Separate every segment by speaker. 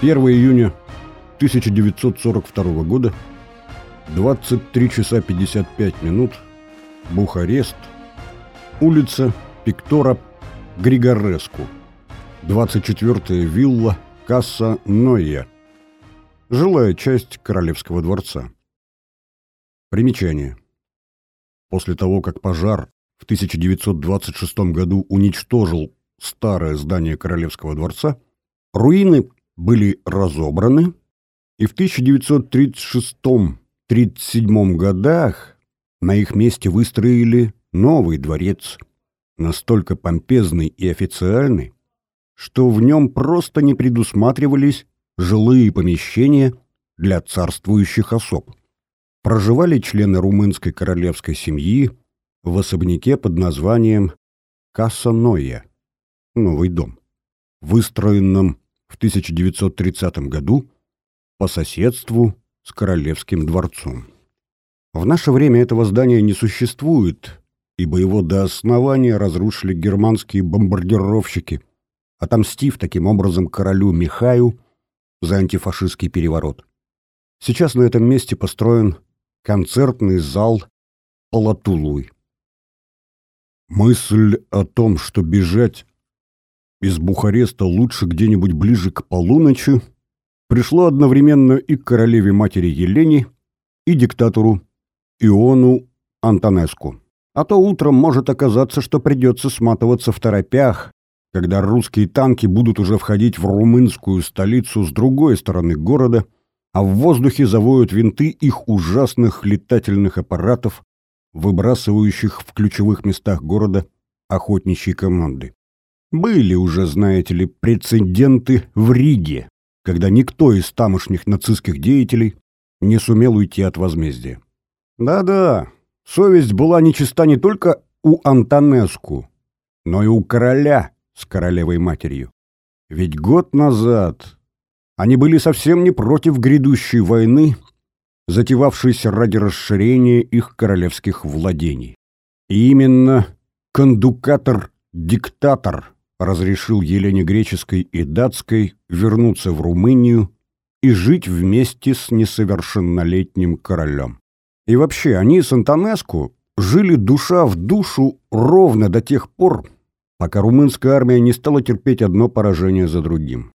Speaker 1: 1 июня 1942 года, 23 часа 55 минут, Бухарест, улица Пиктора Григореску, 24-я вилла Касса Нойя, жилая часть Королевского дворца. Примечание. После того, как пожар в 1926 году уничтожил старое здание Королевского дворца, руины были разобраны, и в 1936-37 годах на их месте выстроили новый дворец, настолько помпезный и официальный, что в нем просто не предусматривались жилые помещения для царствующих особ. Проживали члены румынской королевской семьи в особняке под названием Касса Ноя, новый дом, выстроенном в 1930 году по соседству с Королевским дворцом. В наше время этого здания не существует, ибо его до основания разрушили германские бомбардировщики, отомстив таким образом королю Михаю за антифашистский переворот. Сейчас на этом месте построен концертный зал Палатулуй. Мысль о том, что бежать из Бухареста лучше где-нибудь ближе к полуночи, пришло одновременно и к королеве-матери Елене, и диктатору Иону Антонеску. А то утром может оказаться, что придется сматываться в торопях, когда русские танки будут уже входить в румынскую столицу с другой стороны города, а в воздухе завоют винты их ужасных летательных аппаратов, выбрасывающих в ключевых местах города охотничьи команды. Были уже, знаете ли, прецеденты в Риге, когда никто из тамошних нацистских деятелей не сумел уйти от возмездия. Да-да, совесть была нечиста не только у Антонеску, но и у короля с королевой-матерью. Ведь год назад они были совсем не против грядущей войны, затевавшейся ради расширения их королевских владений. И именно кондукатор-диктатор разрешил Елене Греческой и Датской вернуться в Румынию и жить вместе с несовершеннолетним королем. И вообще, они с Антонеску жили душа в душу ровно до тех пор, пока румынская армия не стала терпеть одно поражение за другим.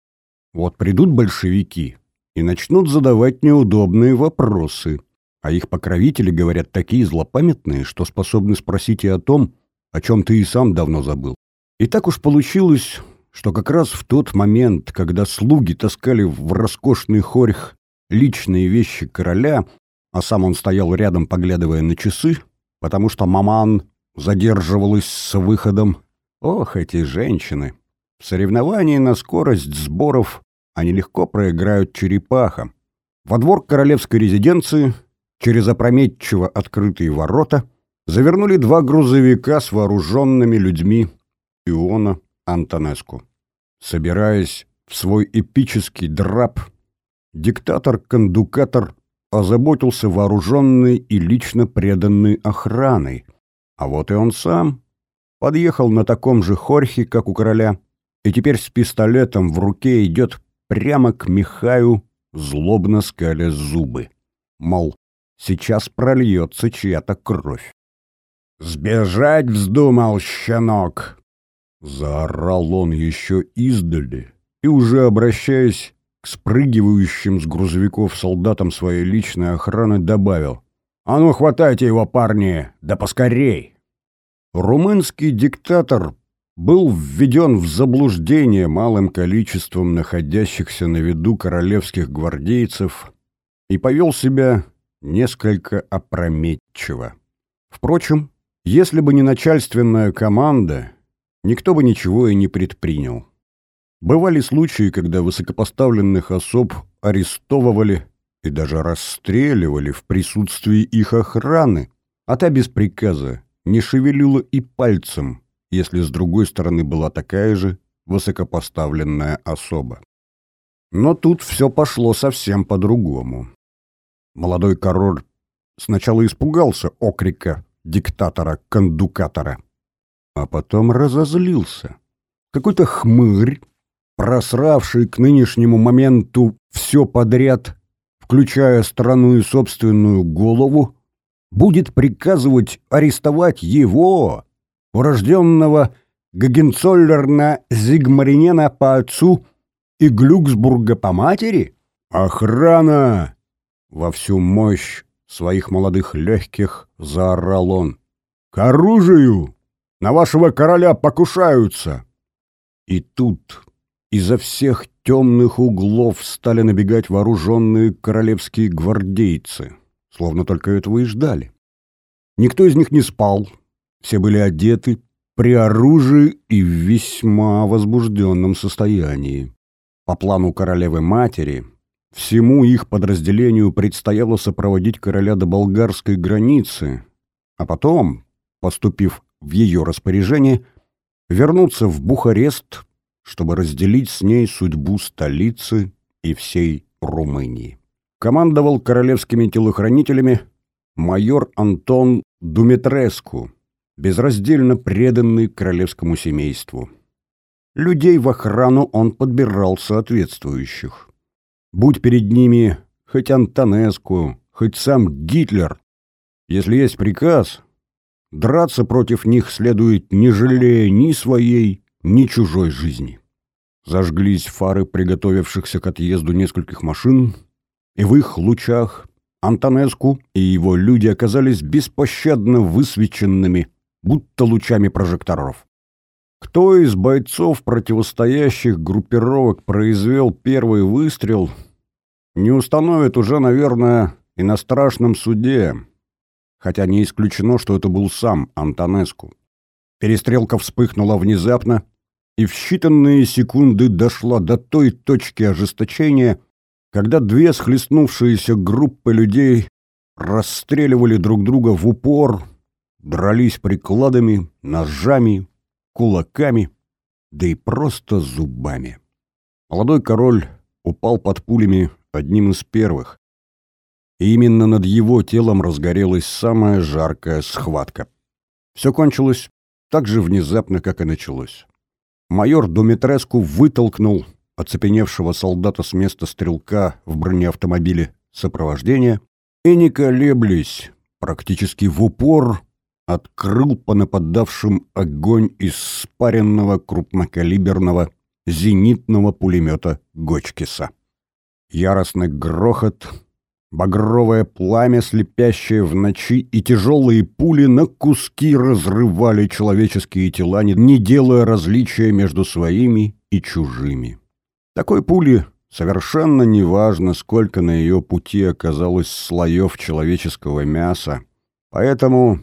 Speaker 1: Вот придут большевики и начнут задавать неудобные вопросы, а их покровители говорят такие злопамятные, что способны спросить и о том, о чем ты и сам давно забыл. И так уж получилось, что как раз в тот момент, когда слуги таскали в роскошный хорьх личные вещи короля, а сам он стоял рядом, поглядывая на часы, потому что маман задерживалась с выходом. Ох, эти женщины! В соревновании на скорость сборов они легко проиграют черепахам. Во двор королевской резиденции, через опрометчиво открытые ворота, завернули два грузовика с вооруженными людьми Иона Антонеску. Собираясь в свой эпический драп, диктатор-кондукатор озаботился вооруженной и лично преданной охраной. А вот и он сам подъехал на таком же хорхе, как у короля, и теперь с пистолетом в руке идет прямо к Михаю, злобно скаля зубы. Мол, сейчас прольется чья-то кровь. «Сбежать вздумал, щенок!» Заорал он еще издали и, уже обращаясь к спрыгивающим с грузовиков солдатам своей личной охраны, добавил «А ну, хватайте его, парни, да поскорей!» Румынский диктатор был введен в заблуждение малым количеством находящихся на виду королевских гвардейцев и повел себя несколько опрометчиво. Впрочем, если бы не начальственная команда, никто бы ничего и не предпринял. Бывали случаи, когда высокопоставленных особ арестовывали и даже расстреливали в присутствии их охраны, а та без приказа не шевелила и пальцем, если с другой стороны была такая же высокопоставленная особа. Но тут все пошло совсем по-другому. Молодой король сначала испугался окрика диктатора-кондукатора, а потом разозлился. Какой-то хмырь просравший к нынешнему моменту все подряд, включая страну и собственную голову, будет приказывать арестовать его, урожденного Гагенцоллерна Зигмаринена по отцу и Глюксбурга по матери? «Охрана!» — во всю мощь своих молодых легких заорал он. «К оружию! На вашего короля покушаются!» И тут изо всех темных углов стали набегать вооруженные королевские гвардейцы, словно только этого и ждали. Никто из них не спал, все были одеты, при оружии и в весьма возбужденном состоянии. По плану королевы-матери, всему их подразделению предстояло сопроводить короля до болгарской границы, а потом, поступив в ее распоряжение, вернуться в Бухарест, чтобы разделить с ней судьбу столицы и всей Румынии. Командовал королевскими телохранителями майор Антон Думитреску, безраздельно преданный королевскому семейству. Людей в охрану он подбирал соответствующих. Будь перед ними хоть Антонеску, хоть сам Гитлер, если есть приказ, драться против них следует не жалея ни своей, ни чужой жизни. Зажглись фары приготовившихся к отъезду нескольких машин, и в их лучах Антонеску и его люди оказались беспощадно высвеченными, будто лучами прожекторов. Кто из бойцов противостоящих группировок произвел первый выстрел, не установит уже, наверное, и на страшном суде, хотя не исключено, что это был сам Антонеску. Перестрелка вспыхнула внезапно и в считанные секунды дошла до той точки ожесточения, когда две схлестнувшиеся группы людей расстреливали друг друга в упор, дрались прикладами, ножами, кулаками, да и просто зубами. Молодой король упал под пулями одним из первых, именно над его телом разгорелась самая жаркая схватка. Все кончилось так же внезапно, как и началось. Майор Думитреску вытолкнул оцепеневшего солдата с места стрелка в бронеавтомобиле сопровождения и, не колеблясь, практически в упор открыл по нападавшим огонь из спаренного крупнокалиберного зенитного пулемета Гочкиса. Яростный грохот, багровое пламя, слепящее в ночи, и тяжелые пули на куски разрывали человеческие тела, не делая различия между своими и чужими. Такой пули совершенно неважно, сколько на ее пути оказалось слоев человеческого мяса. Поэтому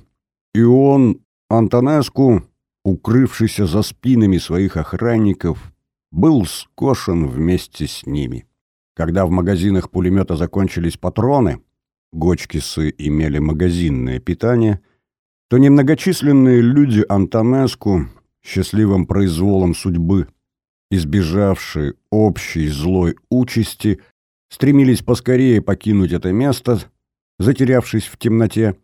Speaker 1: и он, Антонеску, укрывшийся за спинами своих охранников, был скошен вместе с ними. Когда в магазинах пулемета закончились патроны, Гочкисы имели магазинное питание, то немногочисленные люди Антонеску, счастливым произволом судьбы, избежавшие общей злой участи, стремились поскорее покинуть это место, затерявшись в темноте,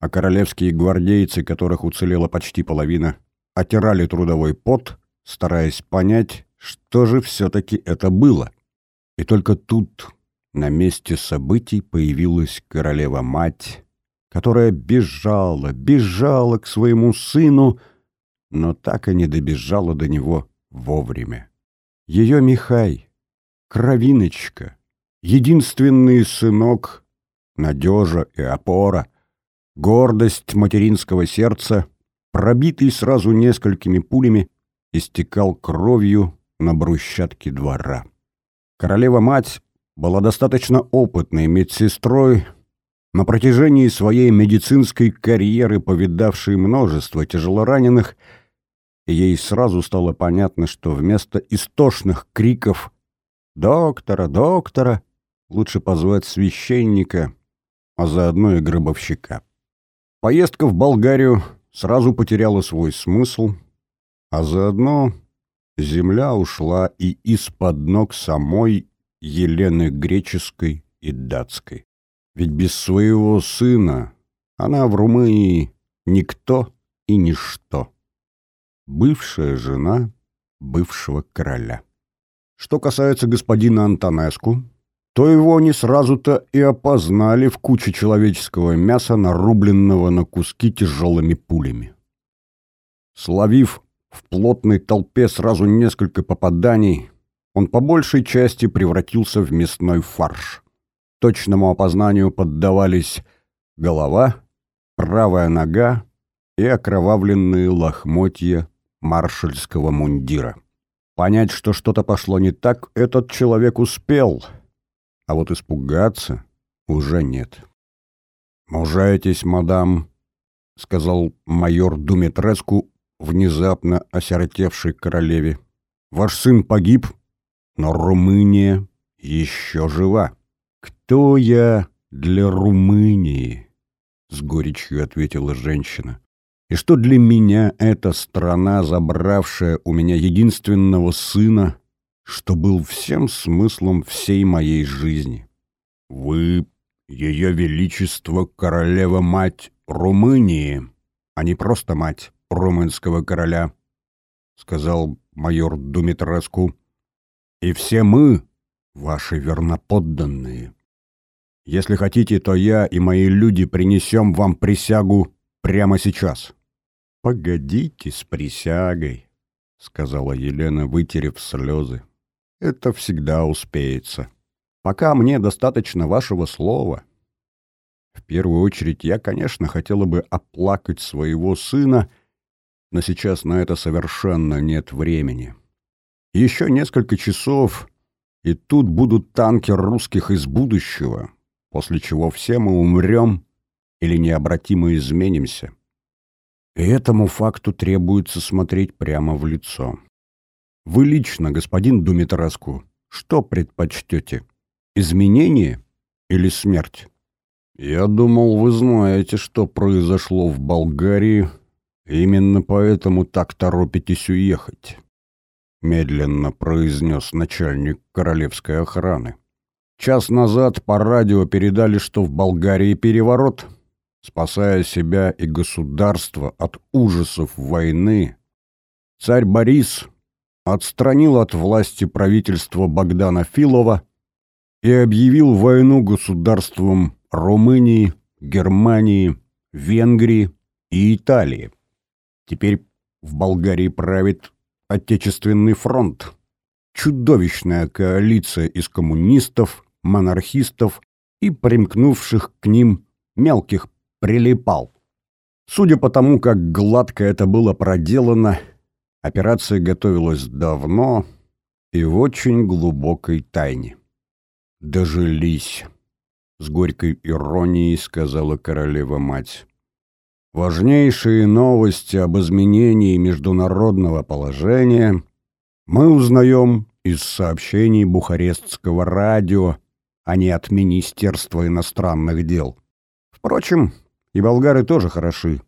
Speaker 1: а королевские гвардейцы, которых уцелела почти половина, отирали трудовой пот, стараясь понять, что же все-таки это было. И только тут, на месте событий, появилась королева-мать, которая бежала, бежала к своему сыну, но так и не добежала до него вовремя. Ее Михай, кровиночка, единственный сынок, надежа и опора, гордость материнского сердца, пробитый сразу несколькими пулями, истекал кровью на брусчатке двора. Королева-мать была достаточно опытной медсестрой, на протяжении своей медицинской карьеры повидавшей множество тяжелораненых и ей сразу стало понятно, что вместо истошных криков «Доктора! Доктора!» лучше позвать священника, а заодно и гробовщика. Поездка в Болгарию сразу потеряла свой смысл, а заодно земля ушла и из-под ног самой Елены Греческой и Датской. Ведь без своего сына она в Румынии никто и ничто бывшая жена бывшего короля. Что касается господина Антонеску, то его не сразу-то и опознали в куче человеческого мяса, нарубленного на куски тяжелыми пулями. Словив в плотной толпе сразу несколько попаданий, он по большей части превратился в мясной фарш. Точному опознанию поддавались голова, правая нога и окровавленные лохмотья маршальского мундира. Понять, что что-то пошло не так, этот человек успел, а вот испугаться уже нет. «Мужайтесь, мадам», — сказал майор Думитреску, внезапно осиротевшей королеве. «Ваш сын погиб, но Румыния еще жива». «Кто я для Румынии?» — с горечью ответила женщина. «И что для меня эта страна, забравшая у меня единственного сына, что был всем смыслом всей моей жизни? Вы, ее величество, королева-мать Румынии, а не просто мать румынского короля», — сказал майор Думитреску. «И все мы, ваши верноподданные. Если хотите, то я и мои люди принесем вам присягу прямо сейчас». «Погодите с присягой», — сказала Елена, вытерев слезы. «Это всегда успеется. Пока мне достаточно вашего слова. В первую очередь я, конечно, хотела бы оплакать своего сына, но сейчас на это совершенно нет времени. Еще несколько часов, и тут будут танки русских из будущего, после чего все мы умрем или необратимо изменимся. И этому факту требуется смотреть прямо в лицо. Вы лично, господин Думитраску, что предпочтете? Изменение или смерть? Я думал, вы знаете, что произошло в Болгарии, именно поэтому так торопитесь уехать. Медленно произнес начальник королевской охраны. Час назад по радио передали, что в Болгарии переворот. Спасая себя и государство от ужасов войны, царь Борис отстранил от власти правительство Богдана Филова и объявил войну государствам Румынии, Германии, Венгрии и Италии. Теперь в Болгарии правит Отечественный фронт. Чудовищная коалиция из коммунистов, монархистов и примкнувших к ним мелких прилипал. Судя по тому, как гладко это было проделано, операция готовилась давно и в очень глубокой тайне. «Дожились», — с горькой иронией сказала королева-мать. «Важнейшие новости об изменении международного положения мы узнаем из сообщений Бухарестского радио а не от Министерства иностранных дел. Впрочем, и болгары тоже хороши.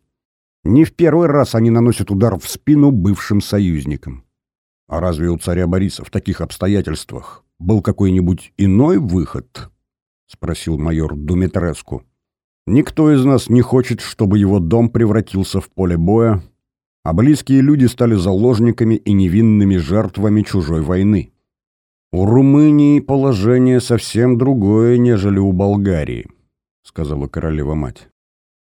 Speaker 1: Не в первый раз они наносят удар в спину бывшим союзникам. А разве у царя Бориса в таких обстоятельствах был какой-нибудь иной выход? Спросил майор Думитреску. Никто из нас не хочет, чтобы его дом превратился в поле боя, а близкие люди стали заложниками и невинными жертвами чужой войны. «У Румынии положение совсем другое, нежели у Болгарии», — сказала королева-мать.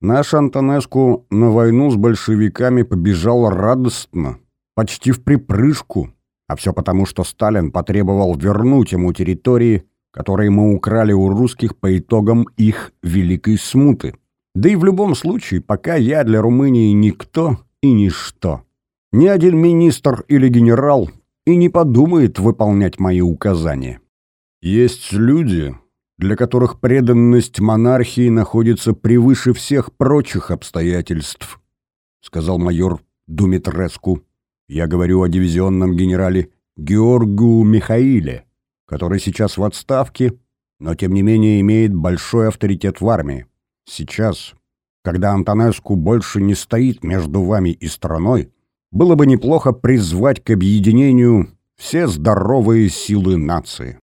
Speaker 1: «Наш Антонеску на войну с большевиками побежал радостно, почти в припрыжку, а все потому, что Сталин потребовал вернуть ему территории, которые мы украли у русских по итогам их великой смуты. Да и в любом случае, пока я для Румынии никто и ничто. Ни один министр или генерал и не подумает выполнять мои указания. Есть люди, для которых преданность монархии находится превыше всех прочих обстоятельств, сказал майор Думитреску. Я говорю о дивизионном генерале Георгу Михаиле, который сейчас в отставке, но тем не менее имеет большой авторитет в армии. Сейчас, когда Антонеску больше не стоит между вами и страной, было бы неплохо призвать к объединению все здоровые силы нации.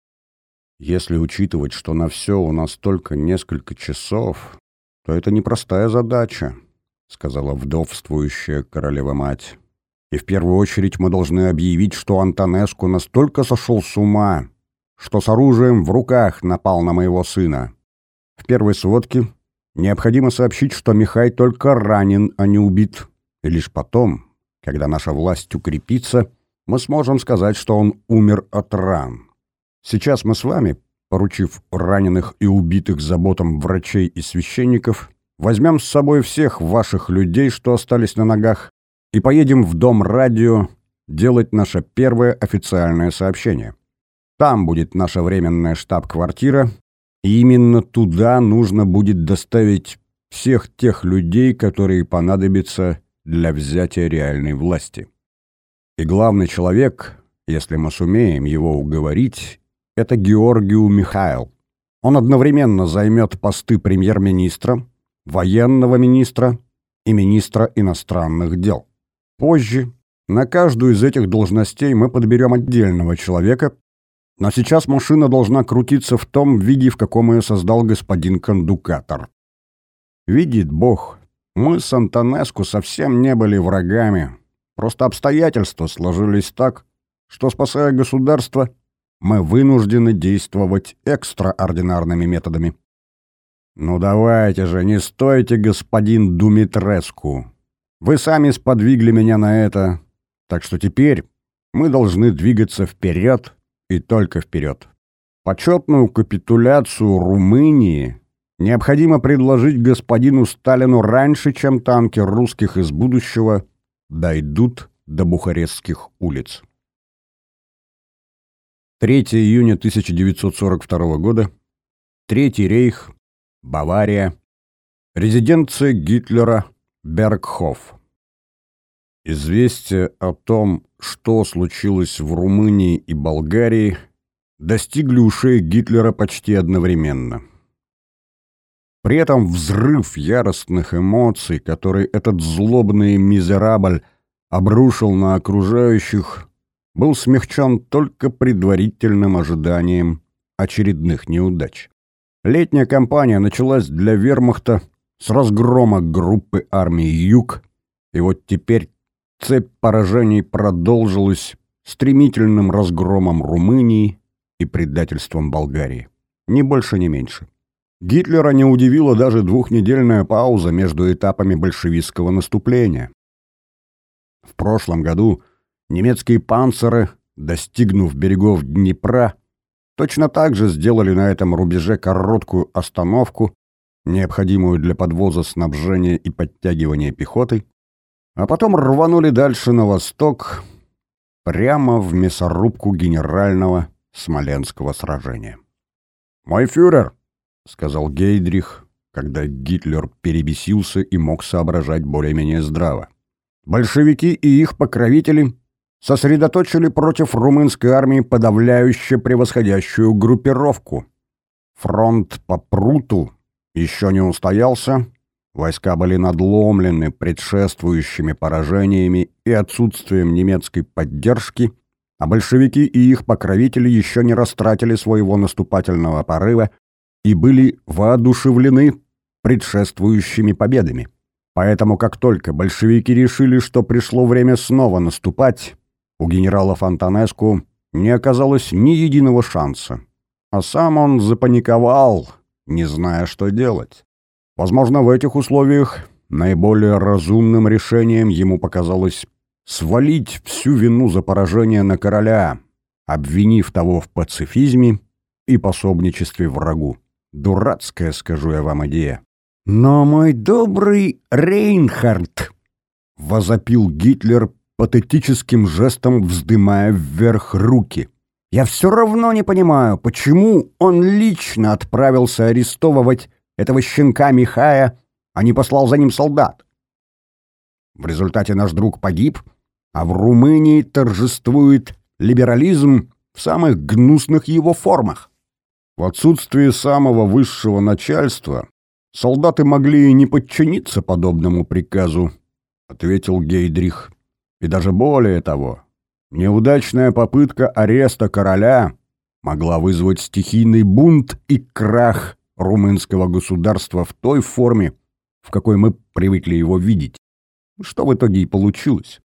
Speaker 1: Если учитывать, что на все у нас только несколько часов, то это непростая задача, сказала вдовствующая королева-мать. И в первую очередь мы должны объявить, что Антонеску настолько сошел с ума, что с оружием в руках напал на моего сына. В первой сводке необходимо сообщить, что Михай только ранен, а не убит. И лишь потом, когда наша власть укрепится, мы сможем сказать, что он умер от ран. Сейчас мы с вами, поручив раненых и убитых заботам врачей и священников, возьмем с собой всех ваших людей, что остались на ногах, и поедем в дом радио делать наше первое официальное сообщение. Там будет наша временная штаб-квартира, и именно туда нужно будет доставить всех тех людей, которые понадобятся для взятия реальной власти. И главный человек, если мы сумеем его уговорить, это Георгию Михаил. Он одновременно займет посты премьер-министра, военного министра и министра иностранных дел. Позже на каждую из этих должностей мы подберем отдельного человека, но сейчас машина должна крутиться в том виде, в каком ее создал господин кондукатор. Видит Бог, мы с Антонеску совсем не были врагами. Просто обстоятельства сложились так, что, спасая государство, мы вынуждены действовать экстраординарными методами. «Ну давайте же, не стойте, господин Думитреску. Вы сами сподвигли меня на это, так что теперь мы должны двигаться вперед и только вперед. Почетную капитуляцию Румынии необходимо предложить господину Сталину раньше, чем танки русских из будущего дойдут до бухарестских улиц. 3 июня 1942 года. Третий рейх. Бавария. Резиденция Гитлера. Бергхоф. Известие о том, что случилось в Румынии и Болгарии, достигли ушей Гитлера почти одновременно. При этом взрыв яростных эмоций, который этот злобный мизерабль обрушил на окружающих, был смягчен только предварительным ожиданием очередных неудач. Летняя кампания началась для вермахта с разгрома группы армии «Юг», и вот теперь Цепь поражений продолжилась стремительным разгромом Румынии и предательством Болгарии. Ни больше, ни меньше. Гитлера не удивила даже двухнедельная пауза между этапами большевистского наступления. В прошлом году немецкие панцеры, достигнув берегов Днепра, точно так же сделали на этом рубеже короткую остановку, необходимую для подвоза снабжения и подтягивания пехоты, а потом рванули дальше на восток, прямо в мясорубку генерального Смоленского сражения. «Мой фюрер», — сказал Гейдрих, когда Гитлер перебесился и мог соображать более-менее здраво. «Большевики и их покровители сосредоточили против румынской армии подавляюще превосходящую группировку. Фронт по пруту еще не устоялся, Войска были надломлены предшествующими поражениями и отсутствием немецкой поддержки, а большевики и их покровители еще не растратили своего наступательного порыва и были воодушевлены предшествующими победами. Поэтому как только большевики решили, что пришло время снова наступать, у генерала Фонтанеску не оказалось ни единого шанса. А сам он запаниковал, не зная, что делать. Возможно, в этих условиях наиболее разумным решением ему показалось свалить всю вину за поражение на короля, обвинив того в пацифизме и пособничестве врагу. Дурацкая, скажу я вам, идея. «Но мой добрый Рейнхард!» — возопил Гитлер патетическим жестом, вздымая вверх руки. «Я все равно не понимаю, почему он лично отправился арестовывать этого щенка Михая, а не послал за ним солдат. В результате наш друг погиб, а в Румынии торжествует либерализм в самых гнусных его формах. В отсутствие самого высшего начальства солдаты могли и не подчиниться подобному приказу, ответил Гейдрих. И даже более того, неудачная попытка ареста короля могла вызвать стихийный бунт и крах румынского государства в той форме, в какой мы привыкли его видеть. Что в итоге и получилось.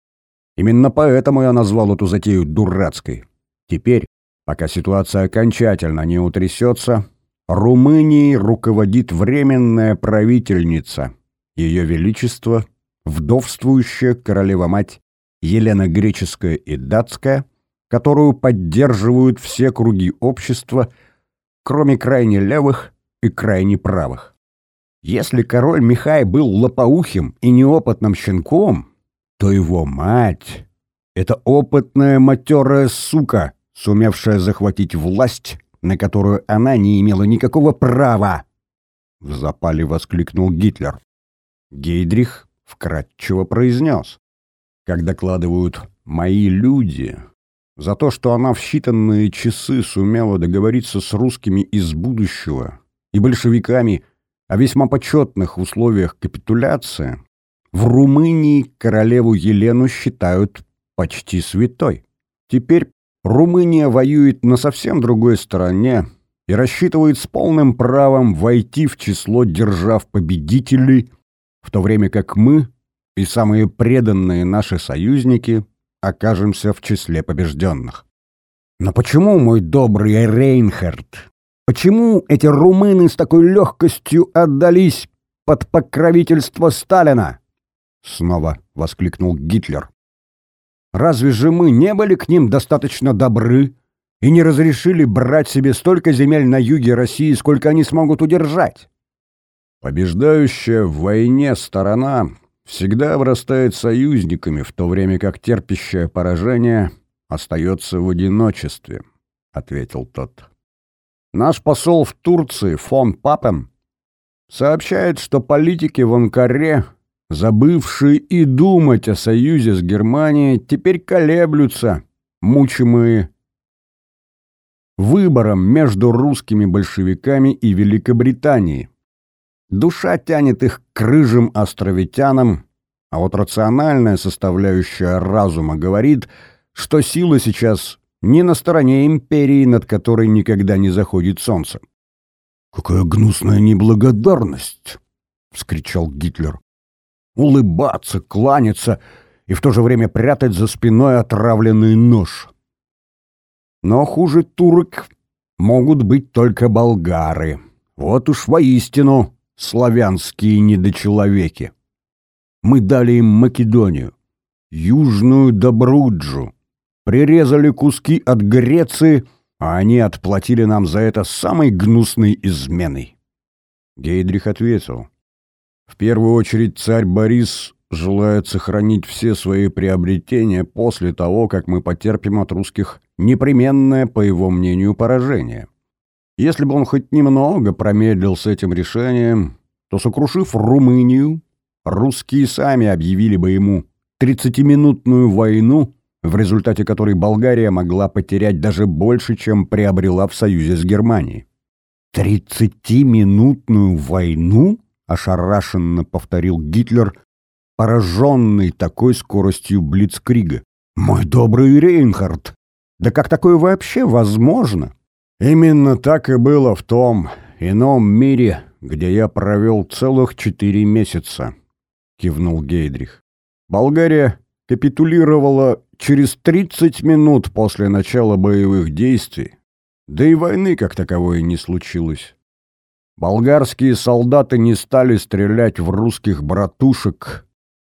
Speaker 1: Именно поэтому я назвал эту затею дурацкой. Теперь, пока ситуация окончательно не утрясется, Румынией руководит временная правительница, Ее Величество, вдовствующая королева-мать Елена Греческая и Датская, которую поддерживают все круги общества, кроме крайне левых и крайне правых. Если король Михай был лопоухим и неопытным щенком, то его мать — это опытная матерая сука, сумевшая захватить власть, на которую она не имела никакого права. В запале воскликнул Гитлер. Гейдрих вкратчиво произнес. Как докладывают мои люди, за то, что она в считанные часы сумела договориться с русскими из будущего и большевиками о весьма почетных условиях капитуляции, в Румынии королеву Елену считают почти святой. Теперь Румыния воюет на совсем другой стороне и рассчитывает с полным правом войти в число держав-победителей, в то время как мы и самые преданные наши союзники окажемся в числе побежденных. Но почему, мой добрый Рейнхард, почему эти румыны с такой легкостью отдались под покровительство Сталина? Снова воскликнул Гитлер. Разве же мы не были к ним достаточно добры и не разрешили брать себе столько земель на юге России, сколько они смогут удержать? Побеждающая в войне сторона всегда обрастает союзниками, в то время как терпящее поражение остается в одиночестве, — ответил тот. Наш посол в Турции, фон Папен, сообщает, что политики в Анкаре забывшие и думать о союзе с Германией, теперь колеблются, мучимые выбором между русскими большевиками и Великобританией. Душа тянет их к рыжим островитянам, а вот рациональная составляющая разума говорит, что сила сейчас не на стороне империи, над которой никогда не заходит солнце. «Какая гнусная неблагодарность!» — вскричал Гитлер улыбаться, кланяться и в то же время прятать за спиной отравленный нож. Но хуже турок могут быть только болгары. Вот уж воистину славянские недочеловеки. Мы дали им Македонию, Южную Добруджу, прирезали куски от Греции, а они отплатили нам за это самой гнусной изменой. Гейдрих ответил. В первую очередь царь Борис желает сохранить все свои приобретения после того, как мы потерпим от русских непременное, по его мнению, поражение. Если бы он хоть немного промедлил с этим решением, то, сокрушив Румынию, русские сами объявили бы ему 30-минутную войну, в результате которой Болгария могла потерять даже больше, чем приобрела в союзе с Германией. «Тридцатиминутную войну?» ошарашенно повторил Гитлер, пораженный такой скоростью Блицкрига. «Мой добрый Рейнхард! Да как такое вообще возможно?» «Именно так и было в том ином мире, где я провел целых четыре месяца», — кивнул Гейдрих. «Болгария капитулировала через 30 минут после начала боевых действий, да и войны как таковой не случилось. Болгарские солдаты не стали стрелять в русских братушек,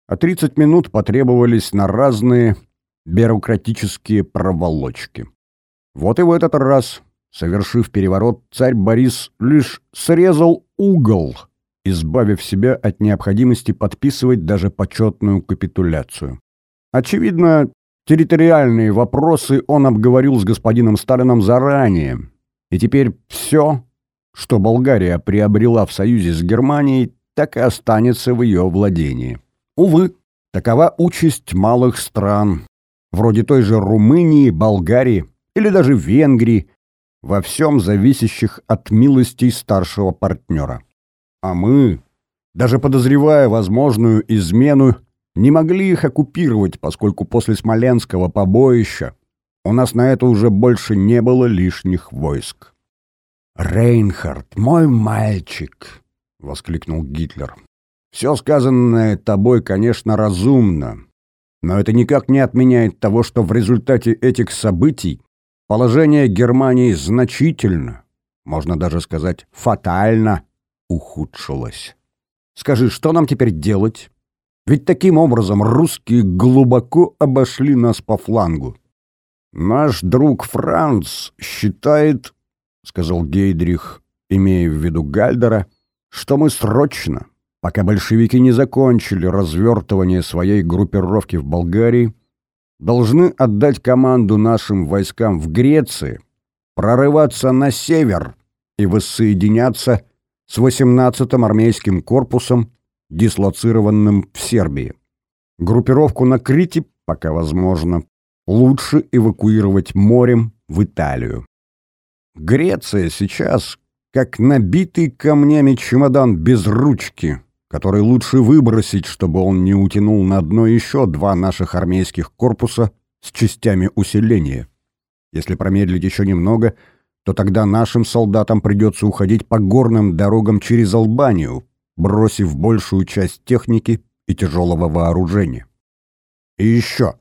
Speaker 1: а 30 минут потребовались на разные бюрократические проволочки. Вот и в этот раз, совершив переворот, царь Борис лишь срезал угол, избавив себя от необходимости подписывать даже почетную капитуляцию. Очевидно, территориальные вопросы он обговорил с господином Сталином заранее, и теперь все что Болгария приобрела в союзе с Германией, так и останется в ее владении. Увы, такова участь малых стран, вроде той же Румынии, Болгарии или даже Венгрии, во всем зависящих от милостей старшего партнера. А мы, даже подозревая возможную измену, не могли их оккупировать, поскольку после Смоленского побоища у нас на это уже больше не было лишних войск. «Рейнхард, мой мальчик!» — воскликнул Гитлер. «Все сказанное тобой, конечно, разумно, Но это никак не отменяет того, что в результате этих событий положение Германии значительно, можно даже сказать фатально, ухудшилось. Скажи, что нам теперь делать? Ведь таким образом русские глубоко обошли нас по флангу. Наш друг Франц считает, сказал Гейдрих, имея в виду Гальдера, что мы срочно, пока большевики не закончили развертывание своей группировки в Болгарии, должны отдать команду нашим войскам в Греции, прорываться на север и воссоединяться с 18-м армейским корпусом, дислоцированным в Сербии. Группировку на Крите, пока возможно, лучше эвакуировать морем в Италию. Греция сейчас как набитый камнями чемодан без ручки, который лучше выбросить, чтобы он не утянул на дно еще два наших армейских корпуса с частями усиления. Если промедлить еще немного, то тогда нашим солдатам придется уходить по горным дорогам через Албанию, бросив большую часть техники и тяжелого вооружения. И еще.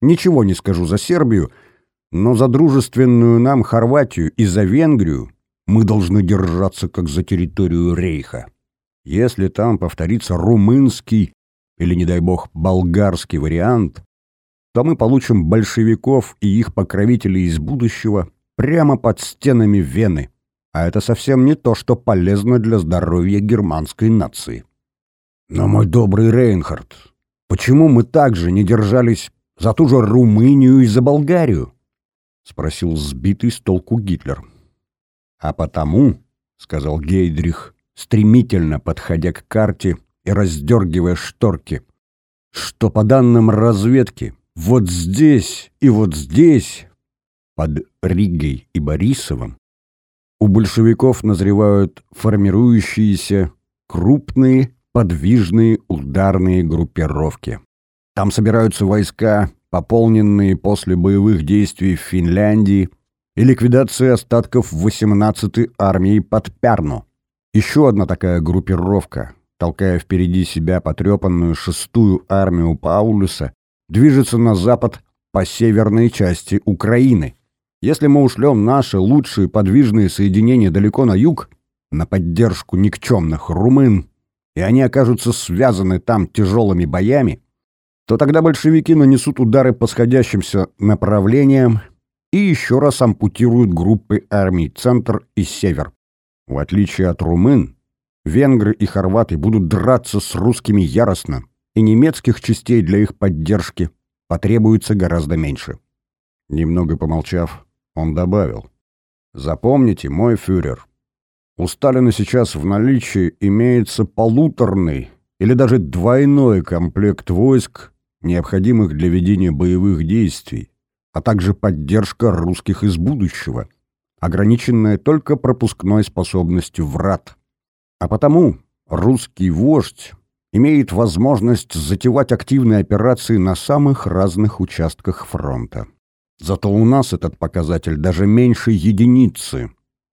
Speaker 1: Ничего не скажу за Сербию, но за дружественную нам Хорватию и за Венгрию мы должны держаться как за территорию Рейха. Если там повторится румынский или, не дай бог, болгарский вариант, то мы получим большевиков и их покровителей из будущего прямо под стенами Вены. А это совсем не то, что полезно для здоровья германской нации. Но, мой добрый Рейнхард, почему мы также не держались за ту же Румынию и за Болгарию? — спросил сбитый с толку Гитлер. «А потому», — сказал Гейдрих, стремительно подходя к карте и раздергивая шторки, «что по данным разведки, вот здесь и вот здесь, под Ригой и Борисовым, у большевиков назревают формирующиеся крупные подвижные ударные группировки. Там собираются войска, пополненные после боевых действий в Финляндии, и ликвидации остатков 18-й армии под Пярну. Еще одна такая группировка, толкая впереди себя потрепанную шестую армию Паулюса, движется на запад по северной части Украины. Если мы ушлем наши лучшие подвижные соединения далеко на юг, на поддержку никчемных румын, и они окажутся связаны там тяжелыми боями, то тогда большевики нанесут удары по сходящимся направлениям и еще раз ампутируют группы армий «Центр» и «Север». В отличие от румын, венгры и хорваты будут драться с русскими яростно, и немецких частей для их поддержки потребуется гораздо меньше. Немного помолчав, он добавил. «Запомните, мой фюрер, у Сталина сейчас в наличии имеется полуторный или даже двойной комплект войск, необходимых для ведения боевых действий, а также поддержка русских из будущего, ограниченная только пропускной способностью врат. А потому русский вождь имеет возможность затевать активные операции на самых разных участках фронта. Зато у нас этот показатель даже меньше единицы,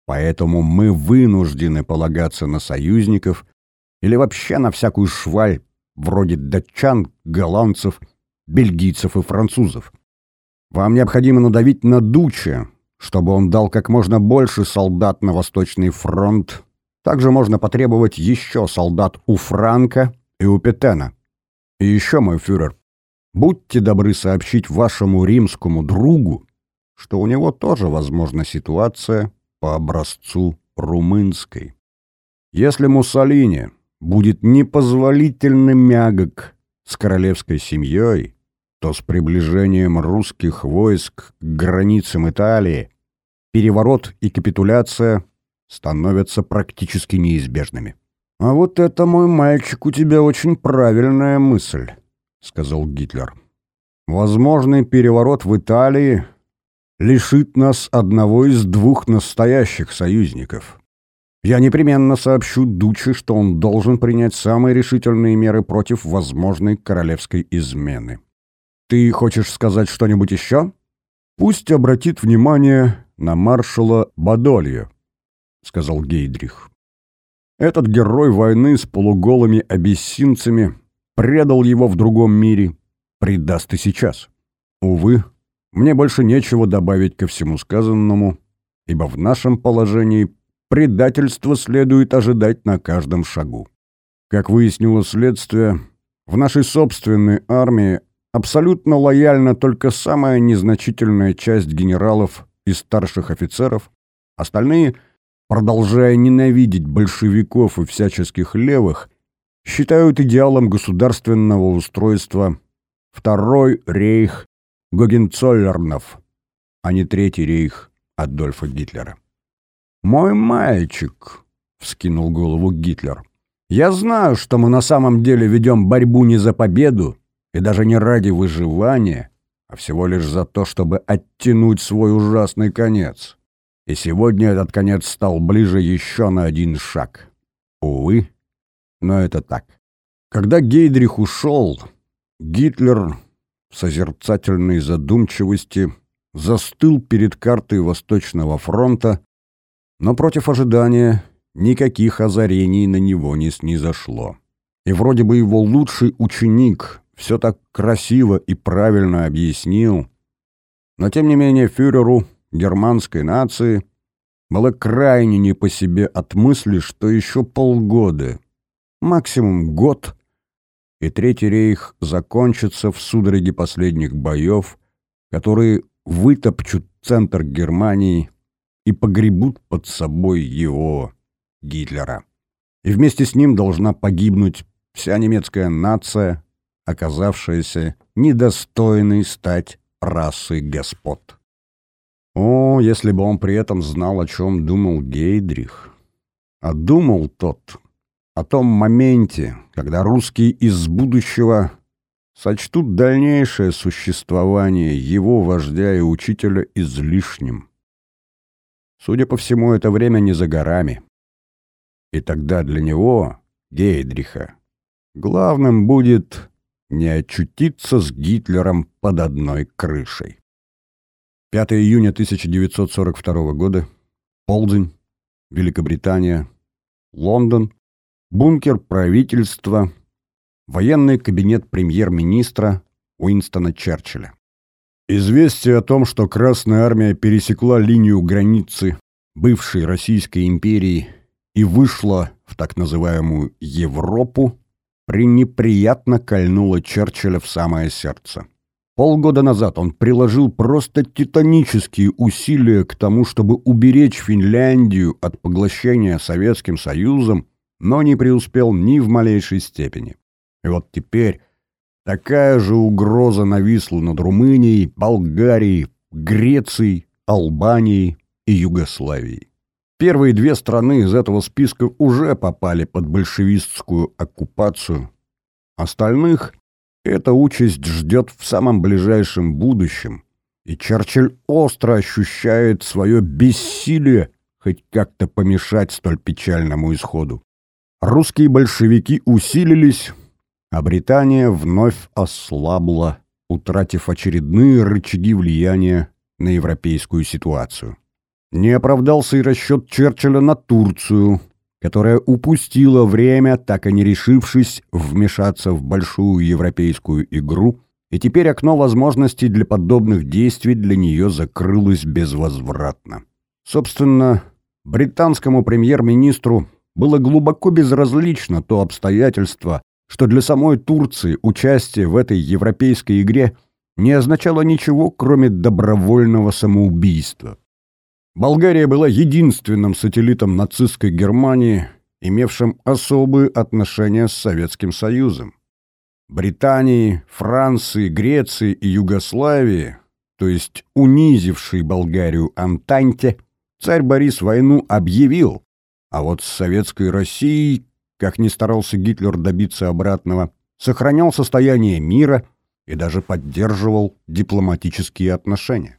Speaker 1: поэтому мы вынуждены полагаться на союзников или вообще на всякую шваль, вроде датчан, голландцев, бельгийцев и французов. Вам необходимо надавить на Дуче, чтобы он дал как можно больше солдат на Восточный фронт. Также можно потребовать еще солдат у Франка и у Петена. И еще, мой фюрер, будьте добры сообщить вашему римскому другу, что у него тоже возможна ситуация по образцу румынской. Если Муссолини будет непозволительно мягок с королевской семьей, что с приближением русских войск к границам Италии переворот и капитуляция становятся практически неизбежными. «А вот это, мой мальчик, у тебя очень правильная мысль», — сказал Гитлер. «Возможный переворот в Италии лишит нас одного из двух настоящих союзников. Я непременно сообщу Дуче, что он должен принять самые решительные меры против возможной королевской измены. Ты хочешь сказать что-нибудь еще? Пусть обратит внимание на маршала Бадолья, сказал Гейдрих. Этот герой войны с полуголыми абиссинцами предал его в другом мире, предаст и сейчас. Увы, мне больше нечего добавить ко всему сказанному, ибо в нашем положении предательство следует ожидать на каждом шагу. Как выяснило следствие, в нашей собственной армии абсолютно лояльна только самая незначительная часть генералов и старших офицеров, остальные, продолжая ненавидеть большевиков и всяческих левых, считают идеалом государственного устройства Второй рейх Гогенцоллернов, а не Третий рейх Адольфа Гитлера. «Мой мальчик», — вскинул голову Гитлер, — «я знаю, что мы на самом деле ведем борьбу не за победу и даже не ради выживания, а всего лишь за то, чтобы оттянуть свой ужасный конец. И сегодня этот конец стал ближе еще на один шаг. Увы, но это так. Когда Гейдрих ушел, Гитлер в созерцательной задумчивости застыл перед картой Восточного фронта, но против ожидания никаких озарений на него не снизошло. И вроде бы его лучший ученик все так красиво и правильно объяснил, но тем не менее фюреру германской нации было крайне не по себе от мысли, что еще полгода, максимум год, и Третий рейх закончится в судороге последних боев, которые вытопчут центр Германии и погребут под собой его, Гитлера. И вместе с ним должна погибнуть вся немецкая нация, оказавшаяся недостойной стать расой господ. О, если бы он при этом знал, о чем думал Гейдрих. А думал тот о том моменте, когда русские из будущего сочтут дальнейшее существование его вождя и учителя излишним. Судя по всему, это время не за горами. И тогда для него, Гейдриха, главным будет не очутиться с Гитлером под одной крышей. 5 июня 1942 года, полдень, Великобритания, Лондон, бункер правительства, военный кабинет премьер-министра Уинстона Черчилля. Известие о том, что Красная Армия пересекла линию границы бывшей Российской империи и вышла в так называемую Европу, пренеприятно кольнуло Черчилля в самое сердце. Полгода назад он приложил просто титанические усилия к тому, чтобы уберечь Финляндию от поглощения Советским Союзом но не преуспел ни в малейшей степени. И вот теперь такая же угроза нависла над Румынией, Болгарией, Грецией, Албанией и Югославией. Первые две страны из этого списка уже попали под большевистскую оккупацию. Остальных эта участь ждет в самом ближайшем будущем, и Черчилль остро ощущает свое бессилие хоть как-то помешать столь печальному исходу. Русские большевики усилились, а Британия вновь ослабла, утратив очередные рычаги влияния на европейскую ситуацию. Не оправдался и расчет Черчилля на Турцию, которая упустила время, так и не решившись вмешаться в большую европейскую игру, и теперь окно возможностей для подобных действий для нее закрылось безвозвратно. Собственно, британскому премьер-министру было глубоко безразлично то обстоятельство, что для самой Турции участие в этой европейской игре не означало ничего, кроме добровольного самоубийства. Болгария была единственным сателлитом нацистской Германии, имевшим особые отношения с Советским Союзом. Британии, Франции, Греции и Югославии, то есть унизившей Болгарию Антанте, царь Борис войну объявил, а вот с советской Россией, как ни старался Гитлер добиться обратного, сохранял состояние мира и даже поддерживал дипломатические отношения.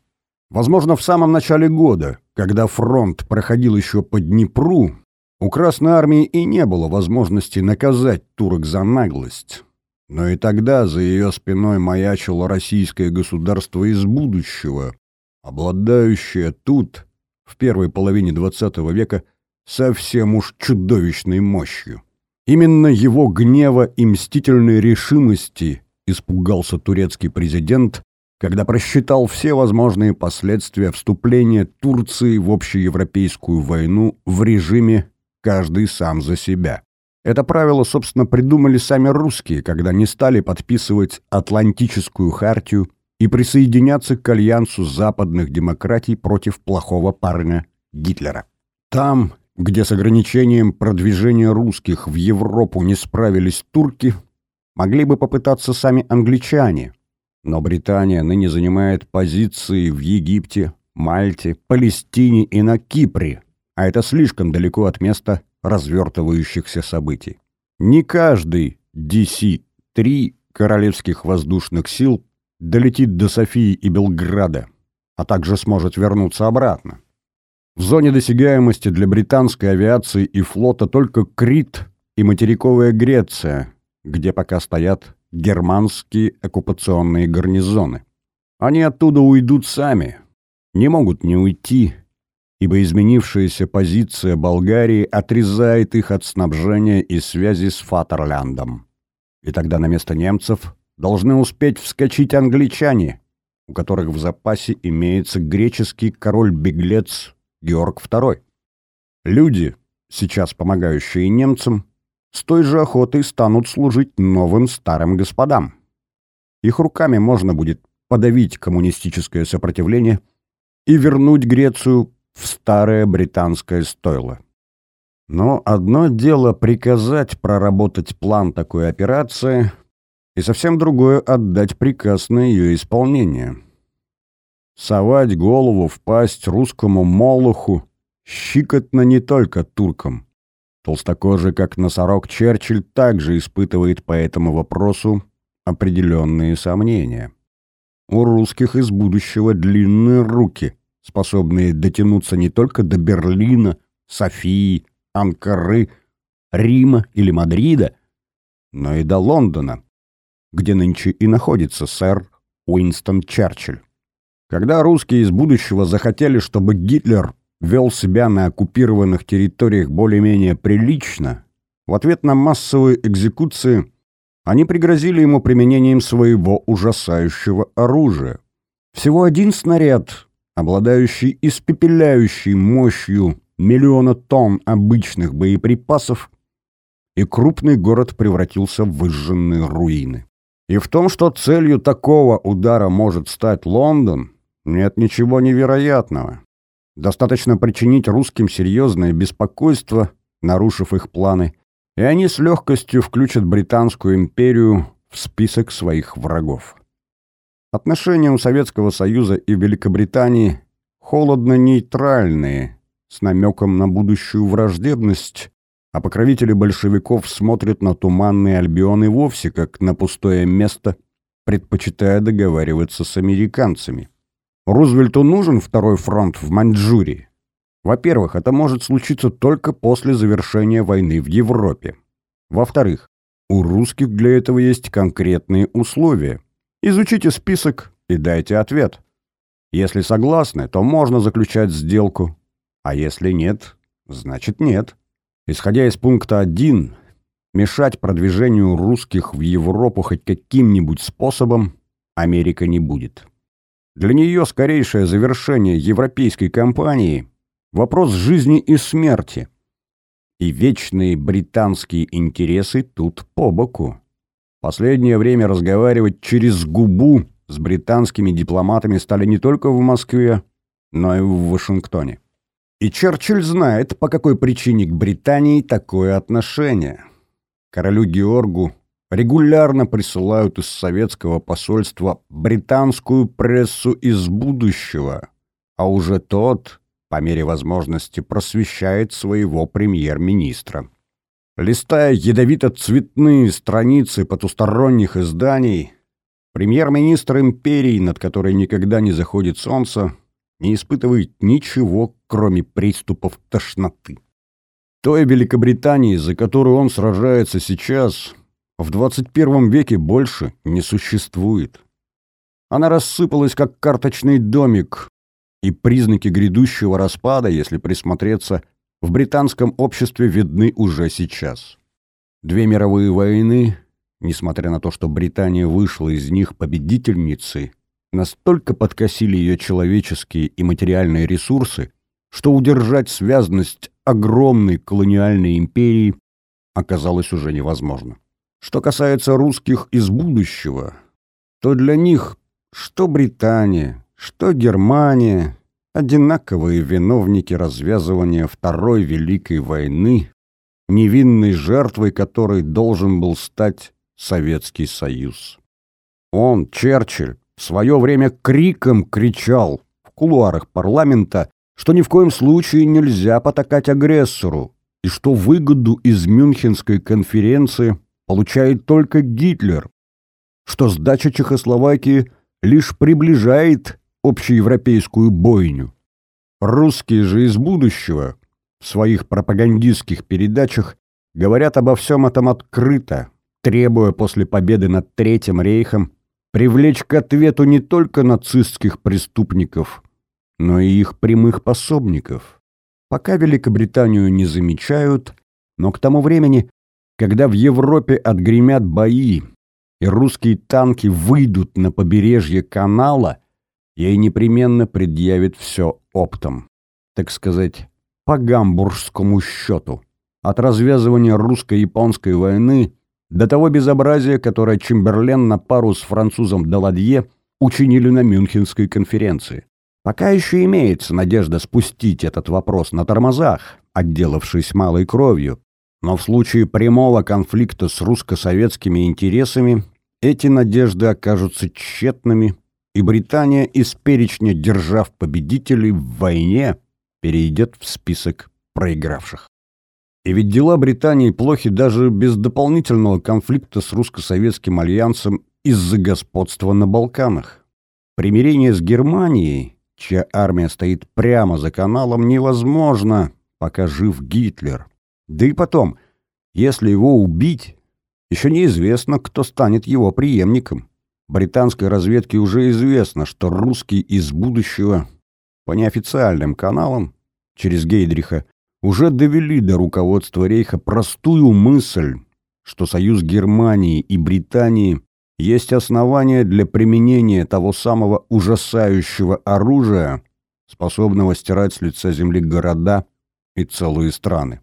Speaker 1: Возможно, в самом начале года, когда фронт проходил еще по Днепру, у Красной Армии и не было возможности наказать турок за наглость. Но и тогда за ее спиной маячило российское государство из будущего, обладающее тут, в первой половине XX века, совсем уж чудовищной мощью. Именно его гнева и мстительной решимости испугался турецкий президент, когда просчитал все возможные последствия вступления Турции в общеевропейскую войну в режиме «каждый сам за себя». Это правило, собственно, придумали сами русские, когда не стали подписывать Атлантическую хартию и присоединяться к альянсу западных демократий против плохого парня Гитлера. Там, где с ограничением продвижения русских в Европу не справились турки, могли бы попытаться сами англичане, но Британия ныне занимает позиции в Египте, Мальте, Палестине и на Кипре, а это слишком далеко от места развертывающихся событий. Не каждый DC-3 Королевских воздушных сил долетит до Софии и Белграда, а также сможет вернуться обратно. В зоне досягаемости для британской авиации и флота только Крит и материковая Греция, где пока стоят германские оккупационные гарнизоны. Они оттуда уйдут сами, не могут не уйти, ибо изменившаяся позиция Болгарии отрезает их от снабжения и связи с Фатерляндом. И тогда на место немцев должны успеть вскочить англичане, у которых в запасе имеется греческий король-беглец Георг II. Люди, сейчас помогающие немцам, с той же охотой станут служить новым старым господам. Их руками можно будет подавить коммунистическое сопротивление и вернуть Грецию в старое британское стойло. Но одно дело приказать проработать план такой операции, и совсем другое — отдать приказ на ее исполнение. Совать голову в пасть русскому молоху щикотно не только туркам. Толстокожий, как носорог Черчилль, также испытывает по этому вопросу определенные сомнения. У русских из будущего длинные руки, способные дотянуться не только до Берлина, Софии, Анкары, Рима или Мадрида, но и до Лондона, где нынче и находится сэр Уинстон Черчилль. Когда русские из будущего захотели, чтобы Гитлер вел себя на оккупированных территориях более-менее прилично, в ответ на массовые экзекуции они пригрозили ему применением своего ужасающего оружия. Всего один снаряд, обладающий испепеляющей мощью миллиона тонн обычных боеприпасов, и крупный город превратился в выжженные руины. И в том, что целью такого удара может стать Лондон, нет ничего невероятного. Достаточно причинить русским серьезное беспокойство, нарушив их планы, и они с легкостью включат Британскую империю в список своих врагов. Отношения у Советского Союза и Великобритании холодно-нейтральные, с намеком на будущую враждебность, а покровители большевиков смотрят на туманный Альбион и вовсе как на пустое место, предпочитая договариваться с американцами. Рузвельту нужен второй фронт в Маньчжурии. Во-первых, это может случиться только после завершения войны в Европе. Во-вторых, у русских для этого есть конкретные условия. Изучите список и дайте ответ. Если согласны, то можно заключать сделку, а если нет, значит нет. Исходя из пункта 1, мешать продвижению русских в Европу хоть каким-нибудь способом Америка не будет. Для нее скорейшее завершение европейской кампании – вопрос жизни и смерти. И вечные британские интересы тут по боку. Последнее время разговаривать через губу с британскими дипломатами стали не только в Москве, но и в Вашингтоне. И Черчилль знает, по какой причине к Британии такое отношение. Королю Георгу регулярно присылают из советского посольства британскую прессу из будущего, а уже тот, по мере возможности, просвещает своего премьер-министра. Листая ядовито-цветные страницы потусторонних изданий, премьер-министр империи, над которой никогда не заходит солнце, не испытывает ничего, кроме приступов тошноты. Той Великобритании, за которую он сражается сейчас, в 21 веке больше не существует. Она рассыпалась, как карточный домик, и признаки грядущего распада, если присмотреться, в британском обществе видны уже сейчас. Две мировые войны, несмотря на то, что Британия вышла из них победительницей, настолько подкосили ее человеческие и материальные ресурсы, что удержать связность огромной колониальной империи оказалось уже невозможно. Что касается русских из будущего, то для них что Британия, что Германия одинаковые виновники развязывания Второй Великой войны, невинной жертвой которой должен был стать Советский Союз. Он, Черчилль, в свое время криком кричал в кулуарах парламента, что ни в коем случае нельзя потакать агрессору, и что выгоду из Мюнхенской конференции получает только Гитлер, что сдача Чехословакии лишь приближает общеевропейскую бойню. Русские же из будущего в своих пропагандистских передачах говорят обо всем этом открыто, требуя после победы над Третьим рейхом привлечь к ответу не только нацистских преступников, но и их прямых пособников. Пока Великобританию не замечают, но к тому времени, когда в Европе отгремят бои и русские танки выйдут на побережье канала, ей непременно предъявит все оптом. Так сказать, по гамбургскому счету. От развязывания русско-японской войны до того безобразия, которое Чемберлен на пару с французом Даладье учинили на Мюнхенской конференции. Пока еще имеется надежда спустить этот вопрос на тормозах, отделавшись малой кровью, но в случае прямого конфликта с русско-советскими интересами эти надежды окажутся тщетными, и Британия из перечня держав победителей в войне перейдет в список проигравших. И ведь дела Британии плохи даже без дополнительного конфликта с русско-советским альянсом из-за господства на Балканах. Примирение с Германией, чья армия стоит прямо за каналом, невозможно, пока жив Гитлер. Да и потом, если его убить, еще неизвестно, кто станет его преемником. Британской разведке уже известно, что русские из будущего по неофициальным каналам через Гейдриха уже довели до руководства Рейха простую мысль, что союз Германии и Британии есть основание для применения того самого ужасающего оружия, способного стирать с лица земли города и целые страны.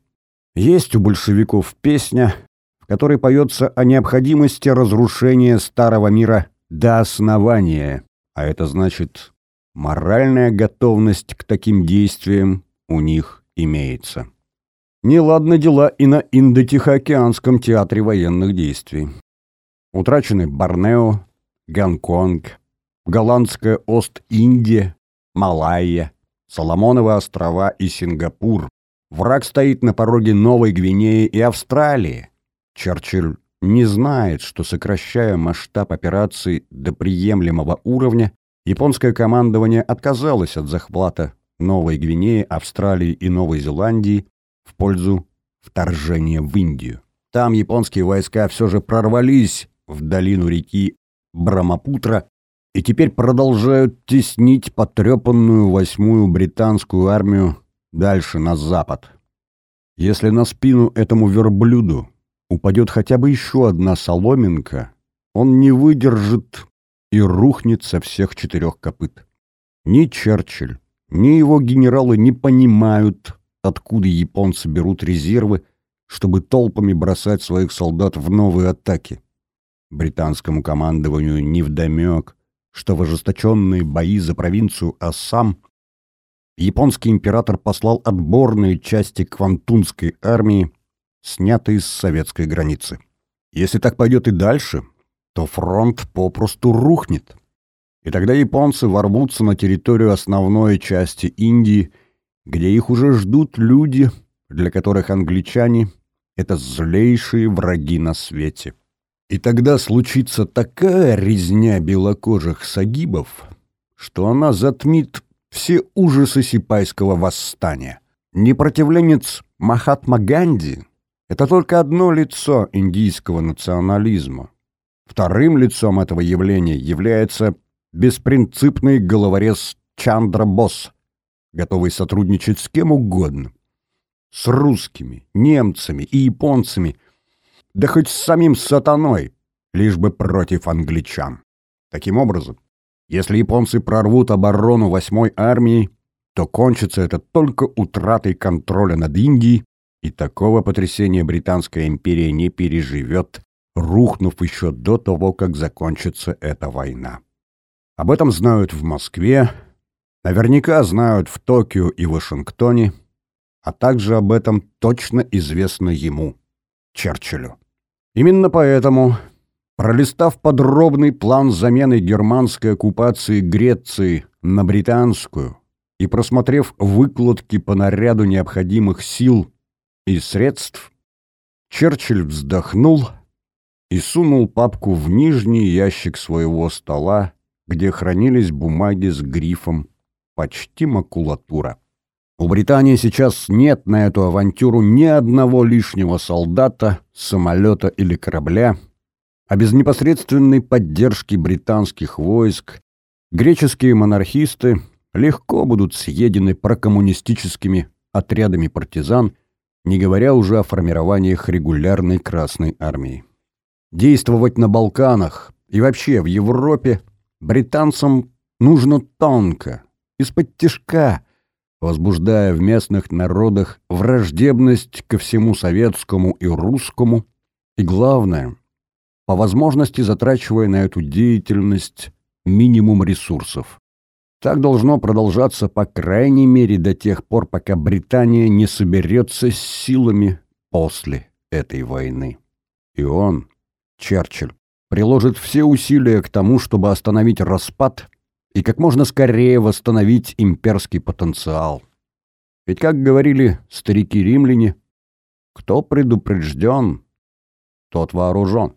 Speaker 1: Есть у большевиков песня, в которой поется о необходимости разрушения старого мира до основания, а это значит, моральная готовность к таким действиям у них имеется. Неладно дела и на Индо-Тихоокеанском театре военных действий. Утрачены Борнео, Гонконг, голландская Ост-Индия, Малайя, Соломоновы острова и Сингапур. Враг стоит на пороге Новой Гвинеи и Австралии. Черчилль не знает, что, сокращая масштаб операции до приемлемого уровня, японское командование отказалось от захвата Новой Гвинеи, Австралии и Новой Зеландии в пользу вторжения в Индию. Там японские войска все же прорвались в долину реки Брамапутра и теперь продолжают теснить потрепанную восьмую британскую армию дальше на запад. Если на спину этому верблюду упадет хотя бы еще одна соломинка, он не выдержит и рухнет со всех четырех копыт. Ни Черчилль, ни его генералы не понимают, откуда японцы берут резервы, чтобы толпами бросать своих солдат в новые атаки. Британскому командованию невдомек, что в ожесточенные бои за провинцию Ассам японский император послал отборные части Квантунской армии, снятые с советской границы. Если так пойдет и дальше, то фронт попросту рухнет. И тогда японцы ворвутся на территорию основной части Индии, где их уже ждут люди, для которых англичане — это злейшие враги на свете. И тогда случится такая резня белокожих сагибов, что она затмит все ужасы сипайского восстания. Непротивленец Махатма Ганди — это только одно лицо индийского национализма. Вторым лицом этого явления является беспринципный головорез Чандра Босс, готовый сотрудничать с кем угодно. С русскими, немцами и японцами, да хоть с самим сатаной, лишь бы против англичан. Таким образом, если японцы прорвут оборону восьмой армии, то кончится это только утратой контроля над Индией, и такого потрясения Британская империя не переживет, рухнув еще до того, как закончится эта война. Об этом знают в Москве, наверняка знают в Токио и Вашингтоне, а также об этом точно известно ему, Черчиллю. Именно поэтому, пролистав подробный план замены германской оккупации Греции на британскую и просмотрев выкладки по наряду необходимых сил и средств, Черчилль вздохнул и сунул папку в нижний ящик своего стола, где хранились бумаги с грифом «Почти макулатура». У Британии сейчас нет на эту авантюру ни одного лишнего солдата, самолета или корабля, а без непосредственной поддержки британских войск греческие монархисты легко будут съедены прокоммунистическими отрядами партизан, не говоря уже о формированиях регулярной Красной Армии. Действовать на Балканах и вообще в Европе Британцам нужно тонко, из-под тишка, возбуждая в местных народах враждебность ко всему советскому и русскому, и главное, по возможности затрачивая на эту деятельность минимум ресурсов. Так должно продолжаться по крайней мере до тех пор, пока Британия не соберется с силами после этой войны. И он, Черчилль, приложит все усилия к тому, чтобы остановить распад и как можно скорее восстановить имперский потенциал. Ведь, как говорили старики-римляне, кто предупрежден, тот вооружен.